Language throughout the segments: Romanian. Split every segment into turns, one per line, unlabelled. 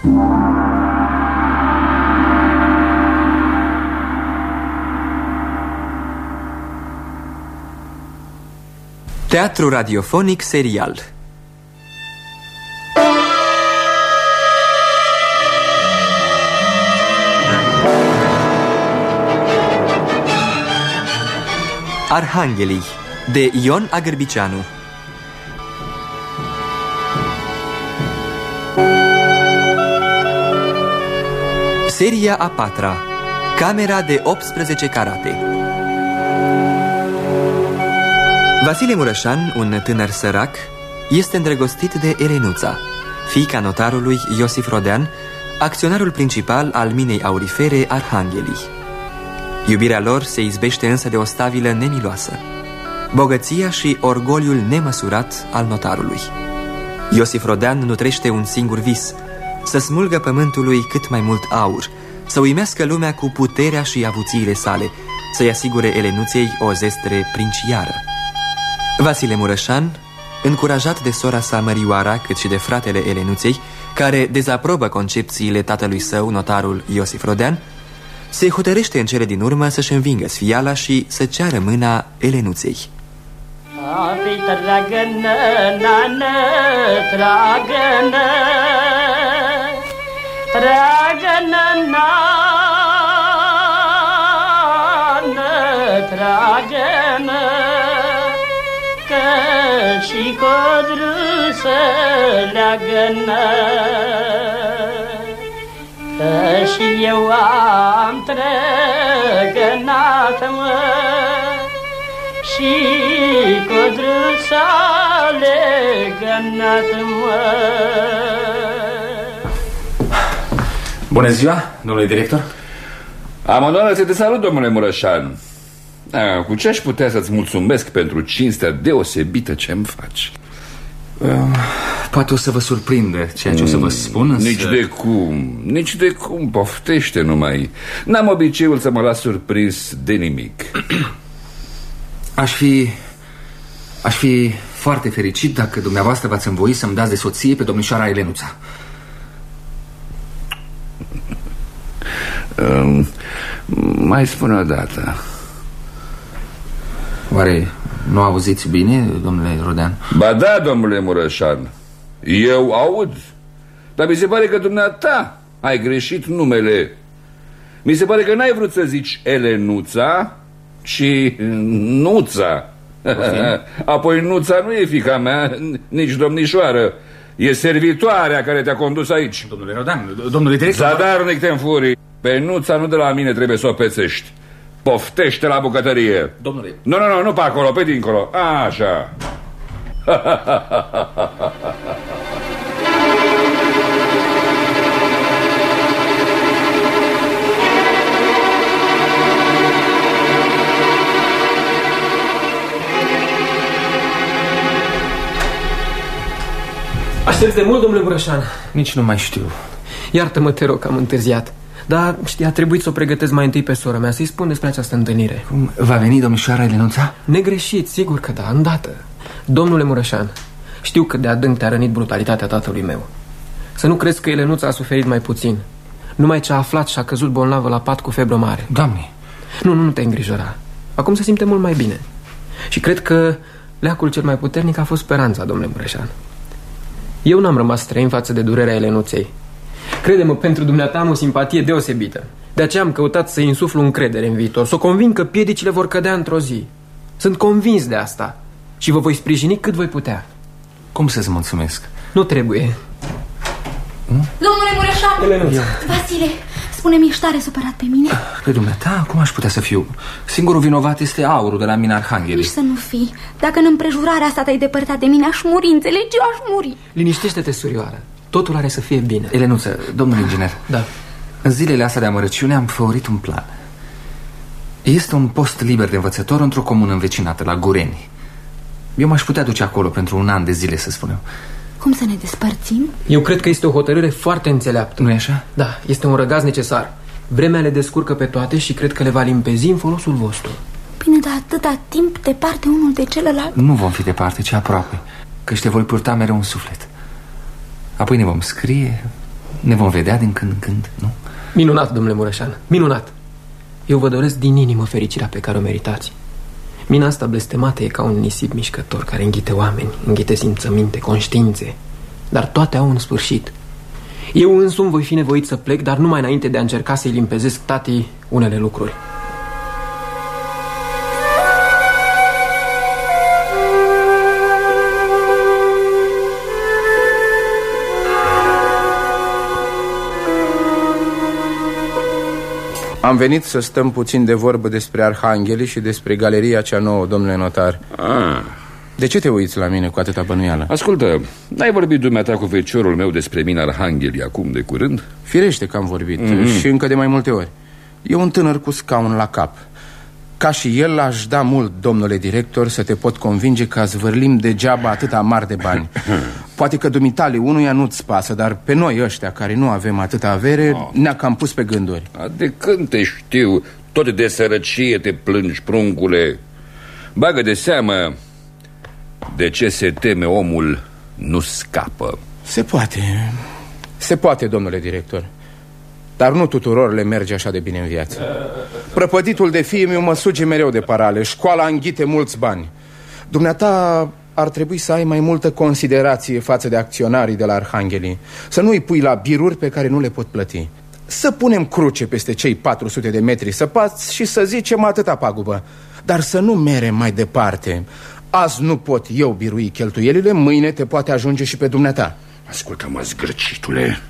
Teatru radiofonic serial. Arhanghelii de Ion Agârbiceanu Seria a patra. Camera de 18 carate. Vasile Mureșan, un tânăr sărac, este îndrăgostit de Elenuța, fiica notarului Iosif Rodean, acționarul principal al minei aurifere Arhanghelii. Iubirea lor se izbește însă de o stabilă nemiloasă Bogăția și orgoliul nemăsurat al notarului. Iosif Rodean nutrește un singur vis Să smulgă pământului cât mai mult aur Să uimească lumea cu puterea și avuțiile sale Să-i asigure Elenuței o zestre princiară Vasile Mureșan, încurajat de sora sa Mărioara Cât și de fratele Elenuței Care dezaprobă concepțiile tatălui său, notarul Iosif Rodean se hotărăște în cele din urmă să-și învingă sfiala și să ceară mâna Elenuței. Tragă-nă, nană, tragă-nă, și codru să leagă-nă. Că și eu am trăgănat mă Și codruța legănat mă
Bună ziua, domnule director.
Am onoarea să te salut, domnule Mureșan. Cu ce aș putea să-ți mulțumesc pentru cinstea deosebită ce-mi faci?
Uh, poate o să vă surprindă ceea ce o să vă spun însă...
Nici de cum, nici de cum, poftește numai. N-am obiceiul să mă las surprins de nimic.
Aș fi... Aș fi foarte fericit dacă dumneavoastră v-ați învoi să-mi dați de soție pe domnișoara Elenuța
um, Mai spune o dată.
Oare nu auziți bine, domnule Rodean?
Ba da, domnule Mureșan. Eu aud. Dar mi se pare că dumneata ai greșit numele. Mi se pare că n-ai vrut să zici Elenuța Ci Nuța. Apoi Nuța nu e fica mea Nici domnișoară. E servitoarea care te-a condus aici.
Domnule Rodan, domnule director
Zadarnic te înfuri Pe Nuța nu de la mine trebuie să o pețești. Poftește la bucătărie.
Domnule.
Nu, nu, nu, nu pe acolo, pe dincolo. Așa.
Aștepți de mult, domnule Brășan?
Nici nu mai știu.
Iartă-mă, te rog, că am întârziat dar știi, a trebuit să o pregătesc mai întâi pe sora mea Să-i spun despre această întâlnire.
Cum va veni domnișoara Elenuța?
Negreșit, sigur că da, îndată. Domnule Mureșan Știu că de adânc te-a rănit brutalitatea tatălui meu. Să nu crezi că Elenuța a suferit mai puțin. Numai ce a aflat și a căzut bolnavă la pat cu febră mare.
Doamne!
Nu, nu, nu te îngrijora. Acum se simte mult mai bine. Și cred că leacul cel mai puternic a fost speranța, domnule Mureșan. Eu n-am rămas străin față de durerea Elenuței Crede-mă, pentru dumneata am o simpatie deosebită. De aceea am căutat să-i insuflu încredere în viitor, să o convin că piedicile vor cădea într-o zi. Sunt convins de asta și vă voi sprijini cât voi putea.
Cum să-ți mulțumesc?
Nu trebuie.
Hmm? Domnule Mureșan! Vasile, spune-mi, ești tare supărat pe mine?
Pe dumneata, cum aș putea să fiu? Singurul vinovat este aurul de la mine Arhangheli.
Nici să nu fii. Dacă în împrejurarea asta te-ai depărtat de mine, aș muri, înțelegi? Eu aș muri.
Liniștește-te, surioară. Totul are să fie bine.
Elenuță, domnul inginer.
Da.
În zilele astea de amărăciune am făurit un plan. Este un post liber de învățător într-o comună învecinată, la Gureni Eu m-aș putea duce acolo pentru un an de zile, să spunem.
Cum să ne despărțim?
Eu cred că este o hotărâre foarte înțeleaptă.
Nu e așa?
Da, este un răgaz necesar. Vremea le descurcă pe toate și cred că le va limpezi în folosul vostru.
Bine, dar atâta timp departe unul de celălalt?
Nu vom fi departe, ci aproape. Că te voi purta mereu un suflet Apoi ne vom scrie Ne vom vedea din când în când, nu?
Minunat, domnule Mureșan, minunat. Eu vă doresc din inimă fericirea pe care o meritați. Mina asta blestemată e ca un nisip mișcător Care înghite oameni, înghite simțăminte, conștiințe Dar toate au un sfârșit. Eu însumi voi fi nevoit să plec Dar numai înainte de a încerca să-i limpezesc tatii unele lucruri
Am venit să stăm puțin de vorbă despre Arhanghelii și despre galeria cea nouă, domnule notar
ah.
De ce te uiți la mine cu atâta bănuială?
Ascultă, n-ai vorbit dumneata cu feciorul meu despre mine Arhanghelii acum de curând?
Firește că am vorbit mm -hmm. și încă de mai multe ori E un tânăr cu scaun la cap ca și el aș da mult, domnule director, să te pot convinge că zvârlim degeaba atâta mari de bani. Poate că dumitale unuia nu-ți pasă, dar pe noi ăștia care nu avem atâta avere oh. ne-a cam pus pe gânduri.
De când te știu, tot de sărăcie te plângi, pruncule. Bagă de seamă, de ce se teme omul nu scapă.
Se poate, se poate, domnule director dar nu tuturor le merge așa de bine în viață. Prăpăditul de fie meu mă suge mereu de parale. Școala înghite mulți bani. Dumneata ar trebui să ai mai multă considerație față de acționarii de la Arhanghelii. Să nu-i pui la biruri pe care nu le pot plăti. Să punem cruce peste cei 400 de metri săpați și să zicem atâta pagubă. Dar să nu mere mai departe. Azi nu pot eu birui cheltuielile, mâine te poate ajunge și pe dumneata.
Ascultă-mă, zgrăcitule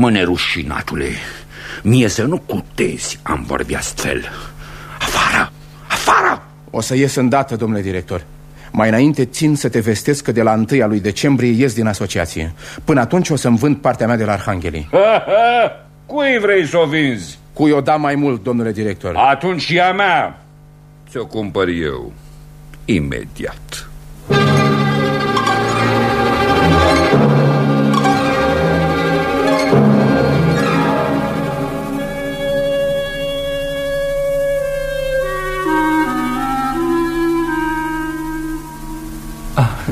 Mă, nerușinatule, mie să nu cutezi am vorbi astfel. Afară! Afară!
O să ies îndată, domnule director. Mai înainte țin să te vestesc că de la 1 lui decembrie ies din asociație. Până atunci o să-mi vând partea mea de la Arhanghelii.
Cui vrei să o vinzi?
Cui o da mai mult, domnule director?
Atunci e a mea. Ți-o cumpăr eu. Imediat.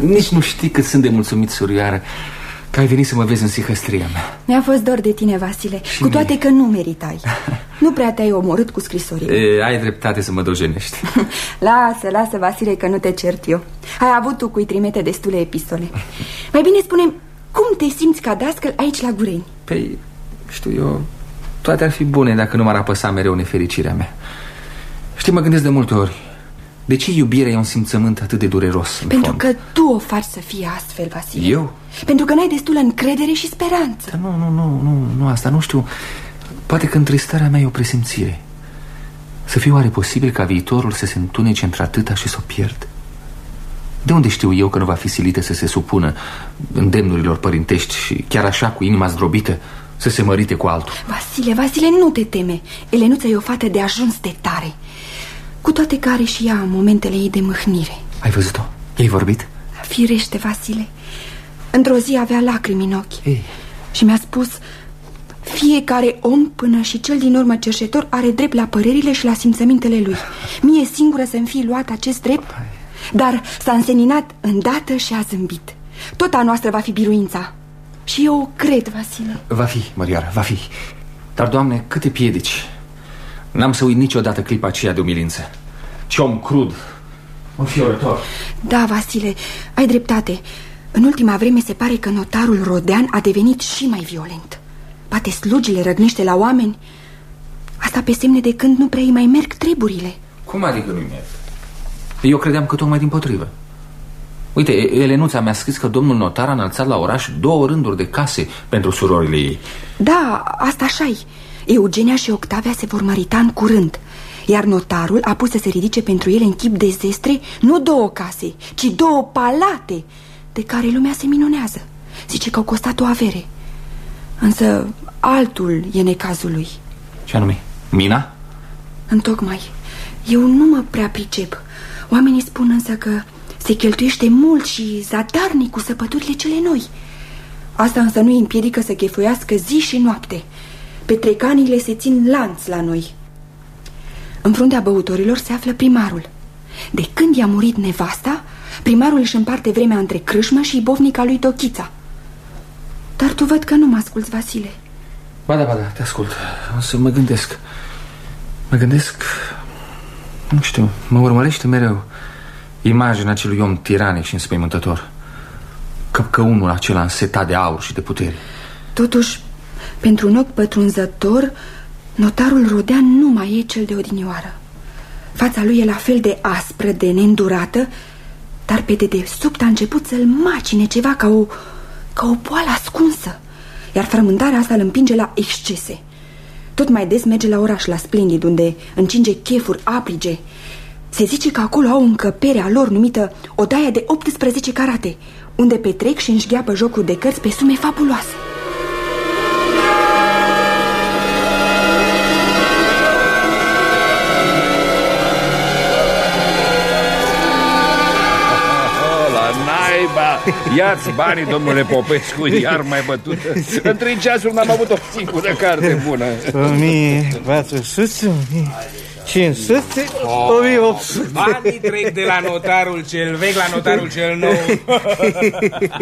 Nici nu știi cât sunt de mulțumit, surioară Că ai venit să mă vezi în sihăstria mea.
Mi-a fost dor de tine, Vasile și Cu toate mie. că nu meritai. Nu prea te-ai omorât cu scrisorile.
E, Ai dreptate să mă dojenești.
Lasă, lasă, Vasile, că nu te cert eu. Ai avut tu cui trimite destule epistole. Mai bine spune cum te simți ca dascăl aici la Gureni?
Păi, știu eu, toate ar fi bune dacă nu m-ar apăsa mereu nefericirea mea. Știi, mă gândesc de multe ori de ce iubirea e un simțământ atât de dureros?
Pentru fond? că tu o faci să fie astfel, Vasile
Eu?
Pentru că n-ai destulă încredere și speranță
Dar nu, nu, nu, nu, nu, asta nu știu Poate că întristarea mea e o presimțire Să fie oare posibil ca viitorul să se întunece într-atâta și să o pierd? De unde știu eu că nu va fi silită să se supună îndemnurilor părintești și chiar așa cu inima zdrobită să se mărite cu altul?
Vasile, Vasile, nu te teme Elenuța e o fată de ajuns de tare cu toate care și ea momentele ei de mâhnire.
Ai văzut-o? Ei vorbit?
Firește, Vasile. Într-o zi avea lacrimi în ochi.
Ei.
Și mi-a spus Fiecare om, până și cel din urmă cerșetor Are drept la părerile și la simțămintele lui. Mie singură să-mi fie luat acest drept Dar s-a înseninat îndată și a zâmbit. Tot a noastră va fi biruința. Și eu o cred, Vasile.
Va fi, Mărioară, va fi. Dar, Doamne, câte piedici N-am să uit niciodată clipa aceea de umilință. Ce om crud. Fiorător
Da, Vasile, ai dreptate. În ultima vreme se pare că notarul Rodean a devenit și mai violent. Poate slugile răgnește la oameni. Asta pe semne de când nu prea îi mai merg treburile.
Cum adică nu-i merg? Eu credeam că tocmai din potrivă. Uite, Elenuța mi-a scris că domnul notar a înălțat la oraș două rânduri de case pentru surorile ei.
Da, asta așa -i. Eugenia și Octavia se vor mărita în curând Iar notarul a pus să se ridice pentru ele în chip de zestre Nu două case, ci două palate De care lumea se minunează. Zice că au costat o avere. Însă altul e necazul lui.
Ce anume? Mina?
Întocmai. Eu nu mă prea pricep. Oamenii spun însă că se cheltuiește mult și zadarnic cu săpăturile cele noi. Asta însă nu îi împiedică să chefuiască zi și noapte Petrecanile se țin lanț la noi. În fruntea băutorilor se află primarul. De când i-a murit nevasta Primarul își împarte vremea între crâșmă și bovnica lui Tochița. Dar tu văd că nu mă asculți, Vasile.
Ba da, ba da, te ascult. O să mă gândesc. Mă gândesc Nu știu, mă urmărește mereu Imaginea acelui om tiranic și înspăimântător. Căpcăunul acela însetat de aur și de putere.
Totuși, pentru un ochi pătrunzător Notarul Rodean nu mai e cel de odinioară. Fața lui e la fel de aspră, de neîndurată Dar pe dedesubt a început să-l macine ceva ca o, ca o poală ascunsă Iar frământarea asta îl împinge la excese. Tot mai des merge la oraș, la Splendid, unde încinge chefuri aprige. Se zice că acolo au încăperea a lor numită Odaia de 18 carate Unde petrec și înșgheapă jocuri de cărți pe sume fabuloase
Ia-ți banii, domnule Popescu, iar mai bătut. În trei ceasuri n-am avut o singură carte bună.
1400, 500, 1800
Banii trec de la notarul cel vechi la notarul cel nou.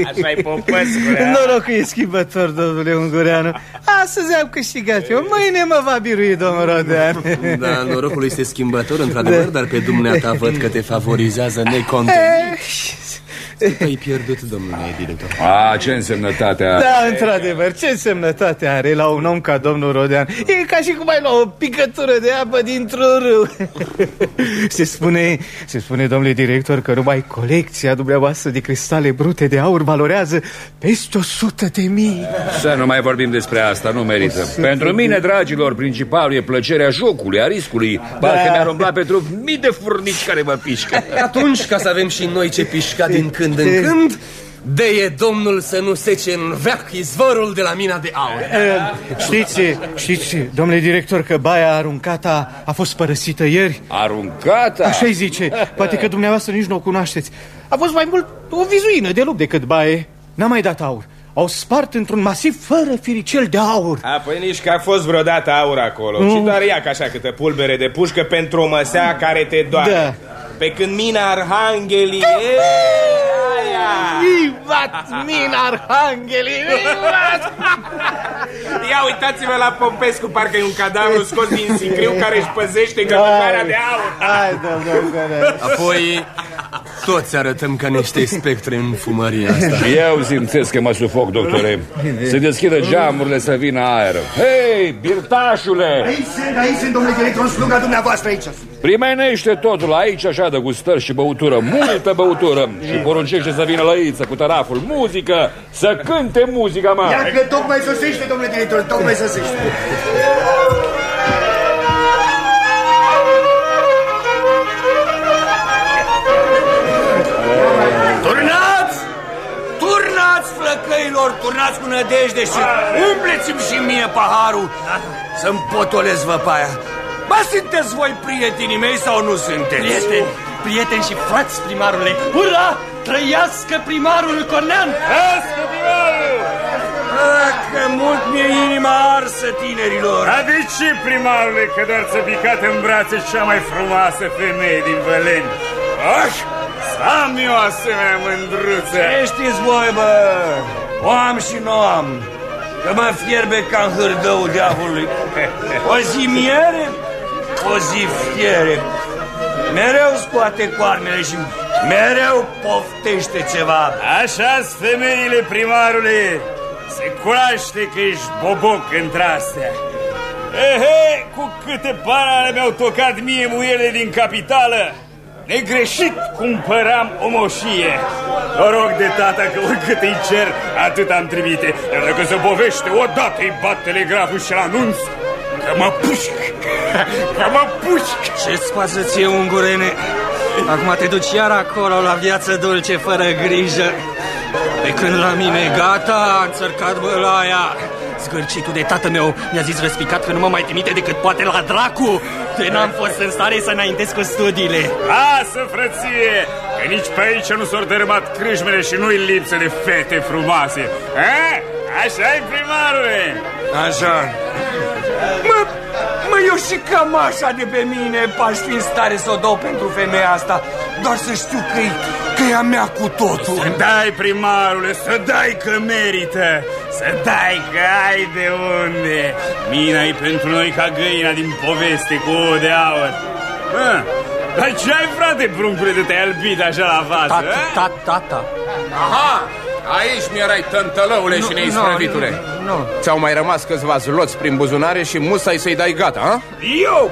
Așa-i Popescu
Noroc că e schimbător, domnule Ungureanu. Astăzi am câștigat eu, mâine mă va birui domnul Rodean.
Da, norocul este schimbător, într-adevăr, da. dar pe dumneata văd că te favorizează necontenit.
Eh,
Cât ai pierdut, domnule director?
A, ce însemnătate are.
Da, într-adevăr, ce însemnătate are la un om ca domnul Rodean. E ca și cum ai lua o picătură de apă dintr-un râu. Se, spune, se spune, domnule director, că numai colecția dumneavoastră de cristale brute de aur valorează peste o sută de mii.
Să nu mai vorbim despre asta, nu merită. Pentru mine, dragilor, principalul e plăcerea jocului, a riscului. Parcă
Da.
mi-ar umbla pe trup mii de furnici care mă pișcă.
Atunci, ca să avem și noi ce pișca din când în când Deie domnul să nu sece în veac izvorul de la mina de aur.
Eh, Știți, știți, domnule director, că baia aruncată a, a fost părăsită ieri?
Aruncată?
Așa-i zice, poate că dumneavoastră nici nu o cunoașteți. A fost mai mult o vizuină de lup decât baie. N-a mai dat aur. Au spart într-un masiv fără firicel de aur.
A, păi nici că a fost vreodată aur acolo
Mm.
Și doar ia ca așa câtă pulbere de pușcă pentru o măsea care te doare.
Da.
Pe când mina Arhanghelii e... aia.
Vivat min arhanghelii! Vivat!
Ia uitați-vă la Pompescu, parcă e un cadavru scos din sicriu care își păzește gălămarea de aur.
Hai, domnule
Apoi, toți arătăm ca niște spectre în fumăria asta.
Și eu simțesc că mă sufoc, doctore. Se deschidă geamurile să vină aer. Hei, birtașule!
Aici sunt, aici sunt, domnule director, în sluga dumneavoastră aici.
Primenește totul aici așa de gustări și băutură Multă băutură. Și poruncește să vină lăiță cu taraful Muzică, să cânte muzica mea
Iar că tocmai sosește, domnule director, tocmai sosește.
Turnați! Turnați, flăcăilor, turnați cu nădejde și umpleți-mi și mie paharul să-mi potolesc văpaia. Ba, sunteți voi prietenii mei sau nu sunteți?
Prieteni, prieteni și frați, primarule! Ura! Trăiască primarul Cornean!
Trăiască primarul! Ah, că mult mi-e inima arsă, tinerilor!
A de ce, primarule, că doar ți-a picat în brațe cea mai frumoasă femeie din Văleni? Ah, să am eu asemenea mândruță!
Ce știți voi, bă? O am și nu am. Că mă fierbe ca în hârdău diavolului. O zi miere, o zi fiere. Mereu scoate coarnele și mereu poftește ceva.
Așa-s femeile, primarule! Se cunoaște că ești boboc între astea. Ehe, cu câte parale mi-au tocat mie muiele din capitală! Negreșit cumpăram o moșie. Noroc de tata că oricât îi cer, atât am trimite. Iar dacă se povește, odată îi bat telegraful și-l anunț că mă pușc. Că mă pușc.
Ce-ți pasă ție, ungurene? Acum te duci iar acolo la viață dulce, fără grijă. Pe când la mine, gata, a înțărcat bălaia. Zgârcitul de tată meu mi-a zis răspicat că nu mă mai trimite decât poate la dracu. De n-am fost în stare să înaintez cu studiile.
Lasă, frăție, că nici pe aici nu s-au dărâmat crâșmele și nu-i lipsă de fete frumoase. A? Așa-i, primarule?
Așa. Mă, mă, eu și cam așa de pe mine aș fi în stare să o dau pentru femeia asta. Doar să știu că e, că e a mea cu totul.
Să dai, primarule, să dai că merită. Să dai că ai de unde Mina e pentru noi ca găina din poveste cu o de aur ah, Dar ce ai frate pruncule de te-ai albit așa la față?
Tata, tata, tata
Aha, aici mi-erai tântălăule și neisprăvitule
Nu, nu.
Ți-au mai rămas câțiva zloți prin buzunare și musai să-i dai gata, ha?
Eu?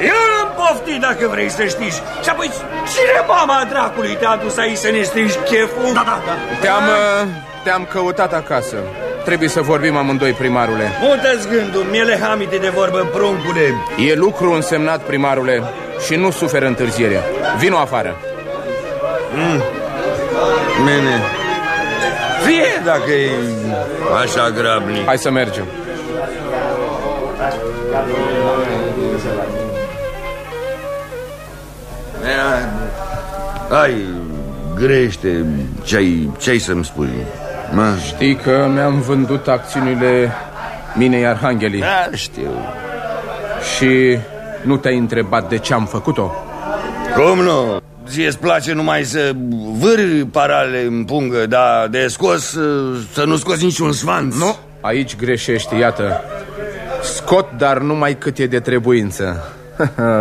Eu am poftit dacă vrei să știi Și apoi cine mama dracului te-a dus aici să ne strici cheful? Da, da, da
Te-am, uh, te-am căutat acasă Trebuie să vorbim amândoi, primarule
Mută-ți gândul, miele hamite de vorbă, pruncule
E lucru însemnat, primarule Și nu suferă întârziere Vino afară
mm. Mene Fie dacă e așa grabnic
Hai să mergem
Hai, grește Ce-ai ce să-mi spui? Mă?
Știi că mi-am vândut acțiunile minei Arhanghelii
Da, știu
Și nu te-ai întrebat de ce am făcut-o?
Cum nu? Ție îți place numai să vâri parale în pungă Dar de scos să nu scoți niciun sfanț.
Nu, aici greșești, iată. Scot, dar numai cât e de trebuință.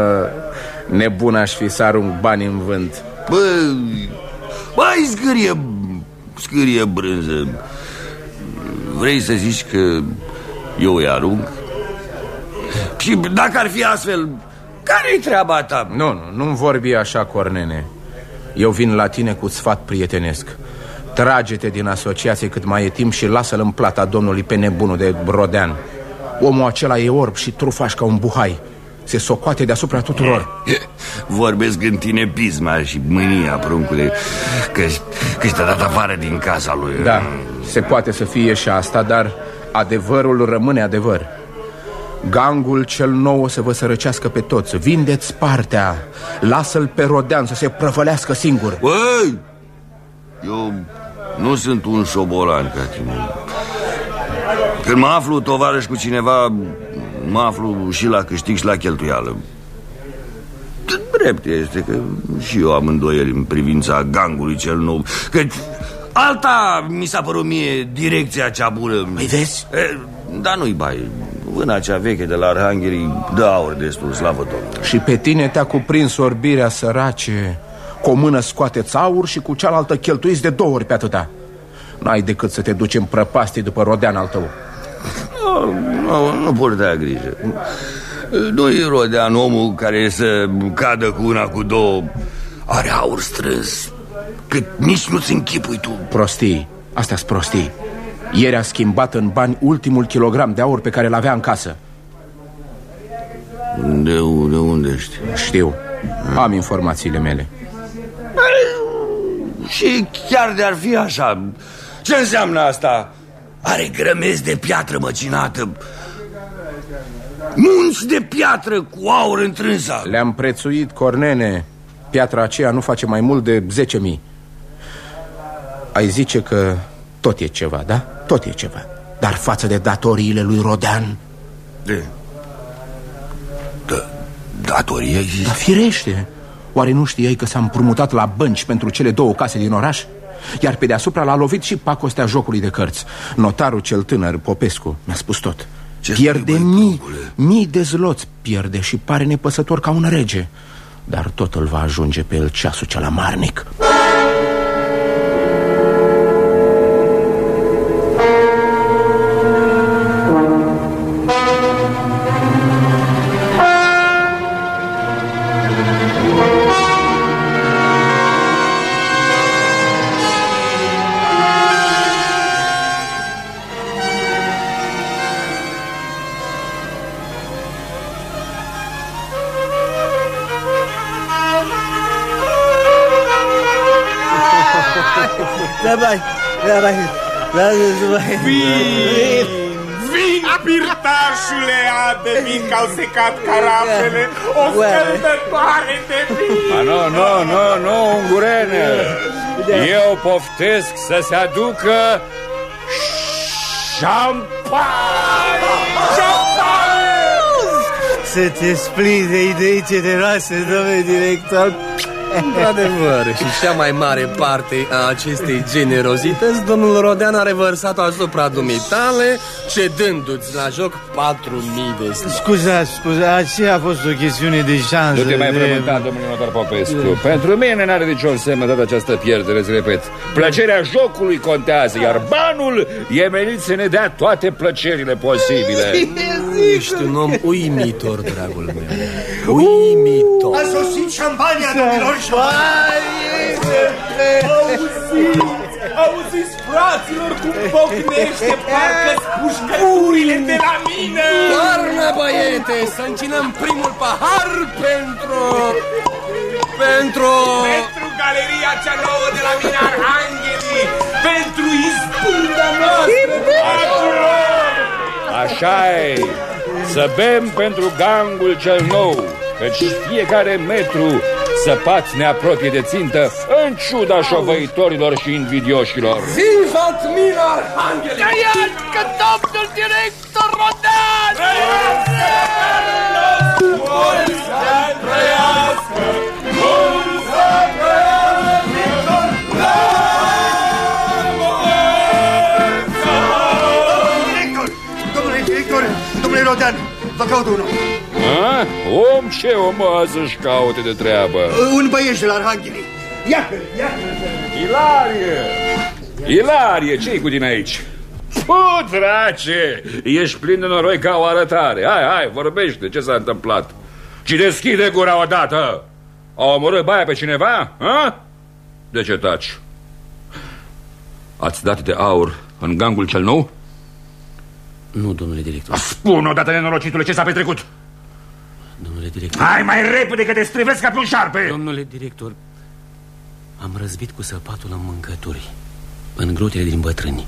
Nebun aș fi să arunc bani în vânt.
Bă, băi, scârie, scârie brânză. Vrei să zici că eu îi arunc? Și dacă ar fi astfel, care-i treaba ta?
Nu, nu, nu vorbi așa, Cornene. Eu vin la tine cu sfat prietenesc. Trage-te din asociație cât mai e timp și lasă-l în plata domnului pe nebunul de Brodean. Omul acela e orb și trufaș ca un buhai. Se socoate deasupra tuturor.
Vorbesc în tine pisma și mânia, pruncule Că, că te-a dat afară din casa lui.
Da, se poate să fie și asta, dar adevărul rămâne adevăr Gangul cel nou o să vă sărăcească pe toți. Vindeți partea. Lasă-l pe Rodean să se prăvălească singur.
Băi, eu nu sunt un șobolan ca tine Când mă aflu tovarăș cu cineva Mă aflu și la câștig și la cheltuială. Drept este că și eu am îndoieli în privința gangului cel nou Că alta mi s-a părut mie direcția cea bună.
Păi vezi?
E, dar nu-i bai Vâna cea veche de la Arhanghelii dă aur destul, slavă Domnului.
Și pe tine te-a cuprins orbirea sărace. Cu o mână scoateți aur și cu cealaltă cheltuiți de două ori pe atâta. N-ai decât să te duci în prăpastie după rodean al tău.
Nu, nu, nu purta grijă. Nu-i rodean omul care să cadă cu una, cu două. Are aur strâns Cât nici nu-ți închipui tu.
Prostii, astea-s prostii Ieri a schimbat în bani ultimul kilogram de aur pe care l-avea în casă.
De, de unde știi?
Știu, am informațiile mele.
Și chiar de-ar fi așa. Ce înseamnă asta? Are grămezi de piatră măcinată Munți de piatră cu aur întrânsa
Le-am prețuit, Cornene. Piatra aceea nu face mai mult de 10.000 Ai zice că tot e ceva, da? Tot e ceva. Dar față de datoriile lui Rodean?
De... Da, datorie există?
Da, firește! Oare nu știai că s-a împrumutat la bănci pentru cele două case din oraș? Iar pe deasupra l-a lovit și pacostea jocului de cărți. Notarul cel tânăr, Popescu, mi-a spus tot.
Ce
Pierde
spui,
mii,
băi,
mii de zloți pierde și pare nepăsător ca un rege. Dar tot îl va ajunge pe el ceasul cel amarnic
Vin! Vin, pirtașule, adă vin că au secat carafele O scăldătoare de vin.
A, nu, nu, nu, nu, ungurene. Eu poftesc să se aducă șampanie.
Să te splinde idei generoase, domnule director
Într-adevăr, și cea mai mare parte a acestei generozități Domnul Rodean a revărsat asupra dumitale Cedându-ți la joc 4.000 de stele
Scuzați, scuzați, aceea a fost o chestiune de șansă
Nu te mai
de...
frământa, domnule notar Popescu. Pentru mine n-are niciun semn de această pierdere, îți repet. Plăcerea jocului contează, iar banul e menit să ne dea toate plăcerile posibile.
Ești un om uimitor, dragul meu Uimitor.
A sosit șampania, domnilor și
Auziți, auziți, fraților, cum pocnește Parcă-ți pușcăturile de la mine.
Toarnă, băiete, să încinăm primul pahar pentru... Pentru...
Pentru galeria cea nouă de la mine Arhanghelii Pentru izbunda noastră.
Așa e Să bem pentru gangul cel nou Căci fiecare metru săpat ne apropie de țintă În ciuda șovăitorilor și invidioșilor
Vivat Mina Arhangheli!
Trăiască domnul director Rodan!
Domnule Rodan, vă caut unul.
A? Om ce om mă să-și caute de treabă
Un băieș de la Arhanghelii. Ia-l, ia-l.
Ilarie! Ilarie, ce-i cu tine aici? Fu, drace! Ești plin de noroi ca o arătare Hai, hai, vorbește, ce s-a întâmplat? Și deschide gura odată A omorât baia pe cineva? Ha? De ce taci? Ați dat de aur în gangul cel nou?
Nu, domnule director
Spun odată, nenorocitule, ce s-a petrecut?
Domnule director
Hai mai repede că te strivesc ca pe un șarpe
Domnule director Am răzbit cu săpatul în mâncături În grotele din bătrâni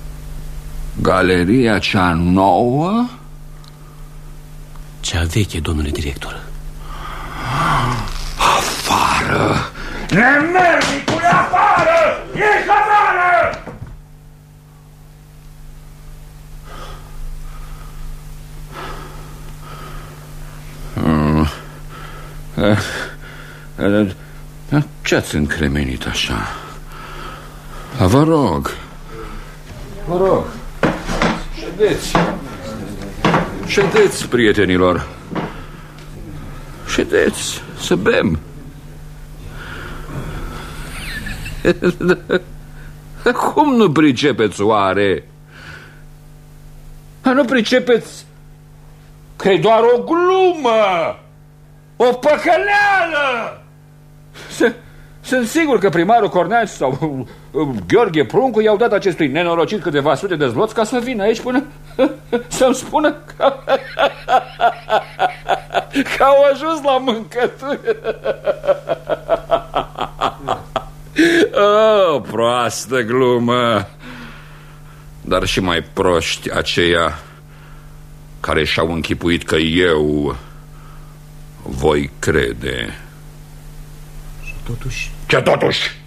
Galeria cea nouă?
Cea veche, domnule director
Afară! Nemernicule, afară! Ești afară! Mm. Eh, eh, eh, Ce-ați încremenit așa? Ah, Vă rog. Vă rog. Ședeți. Ședeți, prietenilor. Ședeți, să bem. Cum nu pricepeți oare? Nu pricepeți că e doar o glumă O păcăleală! Sunt sigur că primarul Corneaș sau uh, Gheorghe Pruncu i-au dat acestui nenorocit câteva sute de zloți ca să vină aici până să-mi spună că, că au ajuns la mâncături. Oh, proastă glumă. Dar și mai proști aceia Care și-au închipuit că eu Voi crede.
Și totuși,
Ce totuși?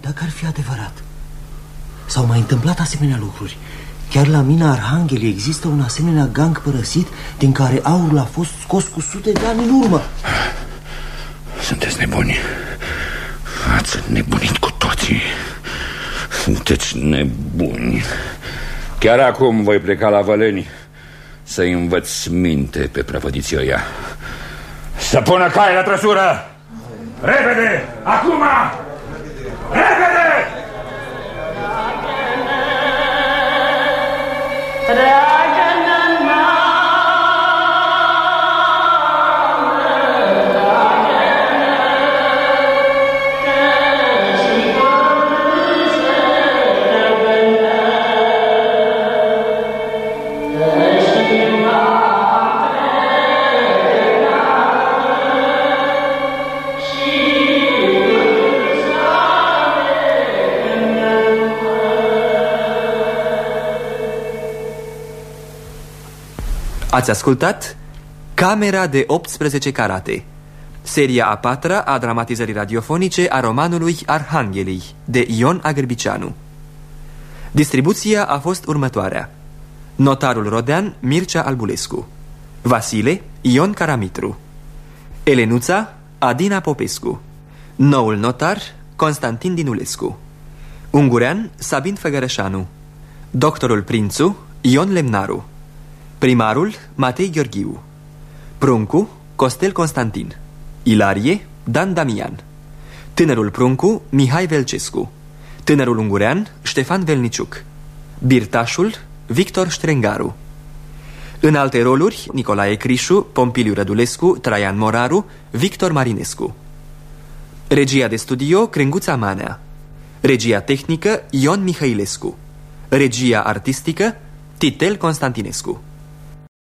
dacă ar fi adevărat S-au mai întâmplat asemenea lucruri. Chiar la mina Arhanghelii există un asemenea gang părăsit Din care aurul a fost scos cu sute de ani în urmă.
Sunteți nebuni. Ați nebunit cu toții. Sunteți nebuni. Chiar acum voi pleca la Văleni Să-i învăț minte pe prăpădiții ăia Să pună caie la trăsură Repede! Acum! Repede!
Ați ascultat Camera de 18 carate Seria a patra a dramatizării radiofonice a romanului Arhanghelii de Ion Agârbiceanu. Distribuția a fost următoarea. Notarul Rodean Mircea Albulescu. Vasile Ion Caramitru. Elenuța Adina Popescu. Noul notar, Constantin Dinulescu. Ungurean, Sabin Făgărășanu. Doctorul Prințu, Ion Lemnaru Primarul, Matei Gheorghiu. Pruncu, Costel Constantin. Ilarie, Dan Damian. Tânărul Pruncu, Mihai Velcescu. Tânărul Ungurean, Ștefan Velniciuc. Birtașul, Victor Ștrengaru. În alte roluri, Nicolae Crișu, Pompiliu Rădulescu, Traian Moraru, Victor Marinescu. Regia de studio, Crenguța Manea. Regia tehnică, Ion Mihailescu Regia artistică, Titel Constantinescu